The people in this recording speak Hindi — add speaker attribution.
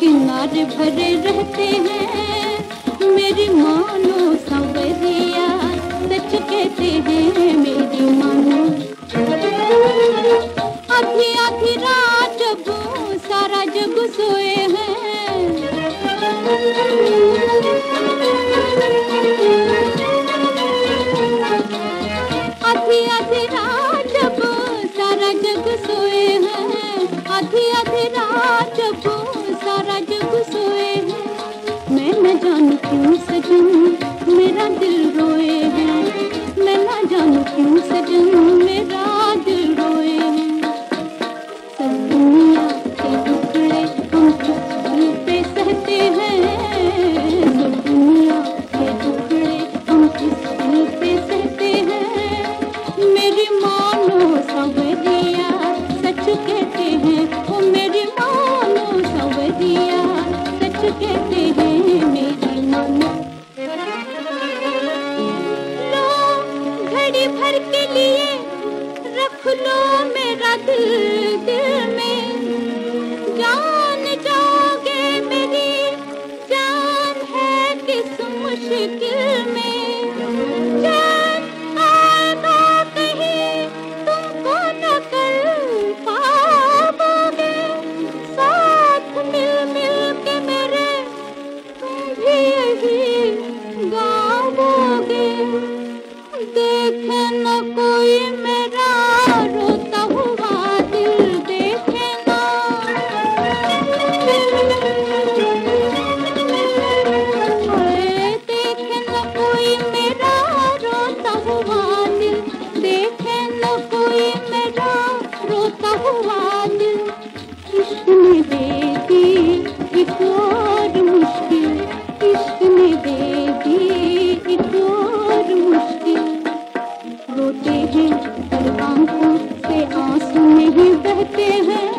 Speaker 1: किनारे भरे रहते हैं। मेरी मानो सवरिया सच कहते हैं मेरी मानो। आधी आधी रात जब सारा जग सोए हैं। क्यों सजन? मेरा दिल रोए है मैं ना जानू क्यों सजन? मेरा भर के लिए रख लो मेरा दिल दिल में। जान जाओगे मेरी जान है किस मुश्किल में। जान आएगा कहीं तुमको न कर पाओगे। साथ मिल मिल के मेरे, तुम भी यही गाओगे देखे न हैं